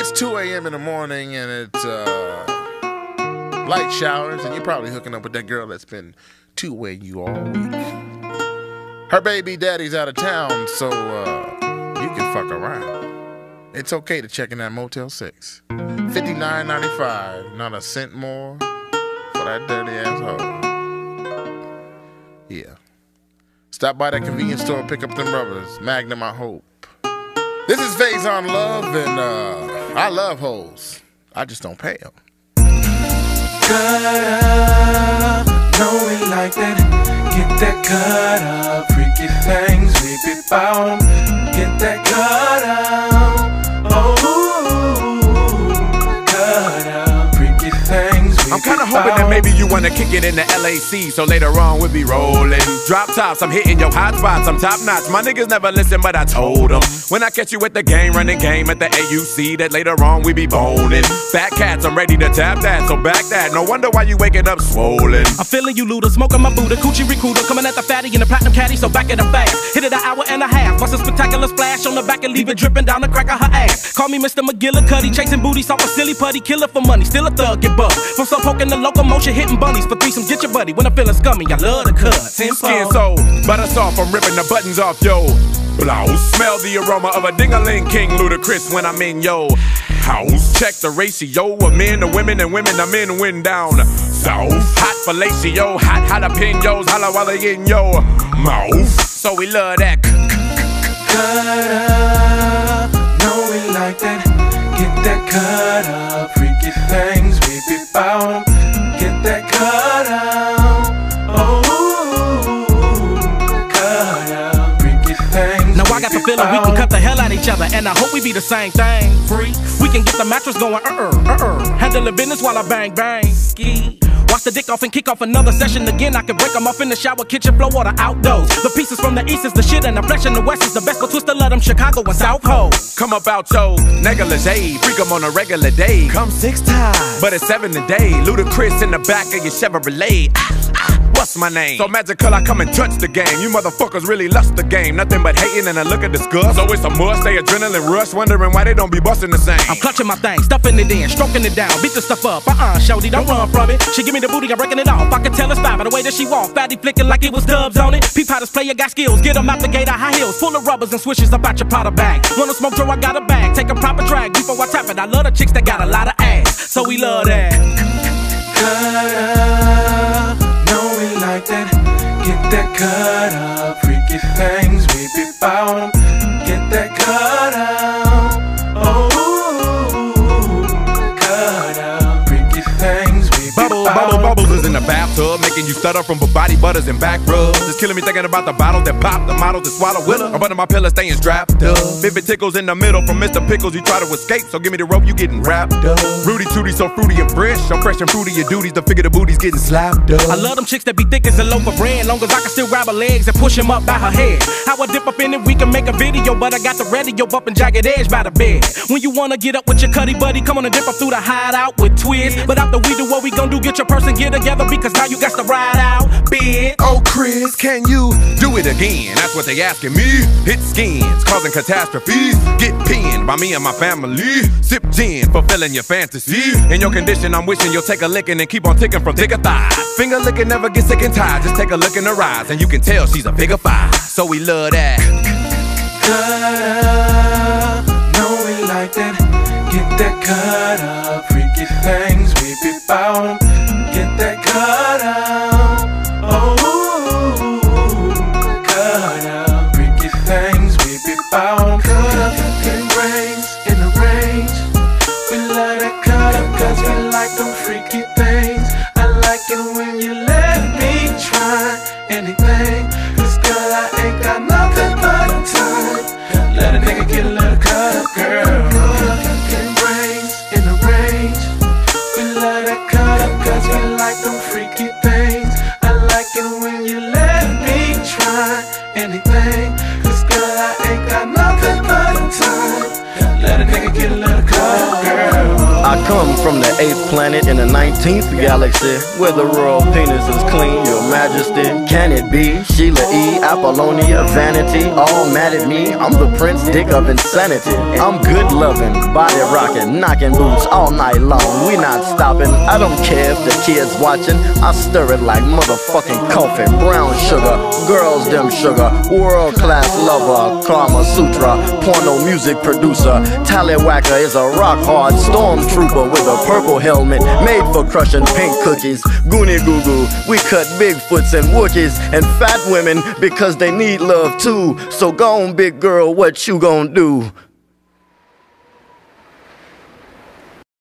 it's 2 a.m. in the morning and it's uh, light showers, and you're probably hooking up with that girl that's been two way you all week. Her baby daddy's out of town, so uh, you can fuck around. It's okay to check in that Motel 6. $59.95, not a cent more for that dirty asshole. Yeah. Stop by that convenience store pick up them rubbers. Magnum, I hope. This is Phase on Love, and uh, I love hoes. I just don't pay them. Cut up, we like that. Get that cut up, freaky things. Get that cut maybe you wanna kick it in the LAC, so later on we'll be rolling. Drop tops, I'm hitting your hot spots, I'm top notch. My niggas never listen, but I told them. When I catch you at the game, running game at the AUC, that later on we be boning. Fat cats, I'm ready to tap that, so back that. No wonder why you waking up swollen. I'm feeling you, Luda, smoking my Buddha, coochie recruiter, coming at the fatty in the platinum caddy, so back it up fast. Hit it an hour and a half, bust a spectacular splash on the back and leave it dripping down the crack of her ass. Call me Mr. McGillicuddy, chasing booty, saw a silly putty, killer for money, still a thug, get bugged. From some poking the locomotion, hitting bunnies for threesomes, get your buddy. When I'm feeling scummy, I love the cut. Skin so butter soft, I'm ripping the buttons off yo blouse. Smell the aroma of a ding-a-ling king Ludacris when I'm in yo house. Check the ratio of men to women and women to men win down south. Hot fellatio, hot jalapenos, holla while they in yo mouth. So we love that. The feeling we can cut the hell out of each other, and I hope we be the same thing. Free, we can get the mattress going, uh uh, uh uh. Handle the business while I bang bang. Ski. Wash the dick off and kick off another session again. I can break break 'em off in the shower, kitchen floor, or the outdoors. The pieces from the east is the shit, and the flesh in the west is the best. But twist to let 'em Chicago and South Pole. Come up out yo negligee, freak 'em on a regular day. Come six times, but it's seven a day. Ludacris in the back of your Chevrolet. Ah, What's my name? So magical, I come and touch the game. You motherfuckers really lust the game. Nothing but hating and a look of disgust. So it's a must, they adrenaline rush, wondering why they don't be busting the same. I'm clutching my thing, stuffing it in, stroking it down, beat the stuff up. Uh uh, shorty, don't run from it. She give me the booty, I'm breaking it off. I can tell it's five by the way that she walk. Fatty flicking like it was dubs on it. Peep how this player got skills, Get get 'em out the gate of high heels, full of rubbers and swishes about your powder bag. Wanna smoke, Joe? I got a bag. Take a proper drag before I tap it. I love the chicks that got a lot of ass, so we love that. Cut up. Freaky things, you stutter from body butters and back rubs. It's killing me thinking about the bottles that pop, the models that swallow with her. I'm under my pillow staying strapped up. It tickles in the middle from Mr. Pickles, you try to escape, so give me the rope, you getting wrapped up. Rudy Tooty, so fruity and fresh. I'm fresh and fruity, your duties, the figure the booty's getting slapped up. I love them chicks that be thick as a loaf of bread. Long as I can still grab her legs and push him up by her head. How I dip up in it, we can make a video, but I got the radio up and jagged edge by the bed. When you wanna get up with your cuddy buddy, come on and dip up through the hideout with twists. But after we do what we gon' do, get your person get together because now you got to ride out, bitch. Oh, Chris, can you do it again? That's what they asking me. Hit skins, causing catastrophes. Get pinned by me and my family. Sip gin, fulfilling your fantasy. In your condition, I'm wishing you'll take a licking and keep on ticking from thicker thighs. Finger licking never get sick and tired. Just take a look in her eyes, and you can tell she's a figure five. So we love that. Come from the eighth planet in the 19th galaxy, where the royal penis is clean, your majesty. Can it be? Sheila E., Apollonia, Vanity, all mad at me. I'm the prince dick of insanity. I'm good loving, body rocking, knocking boots all night long. We not stopping. I don't care if the kids watching. I stir it like motherfucking coffee. Brown sugar, girls them sugar. World class lover, Kama Sutra. Porno music producer. Tallywhacker is a rock hard stormtrooper with a purple helmet made for crushing pink cookies. Goonie goo goo. We cut Bigfoots and Wookiees and fat women because they need love too. So go on, big girl, what you gonna do?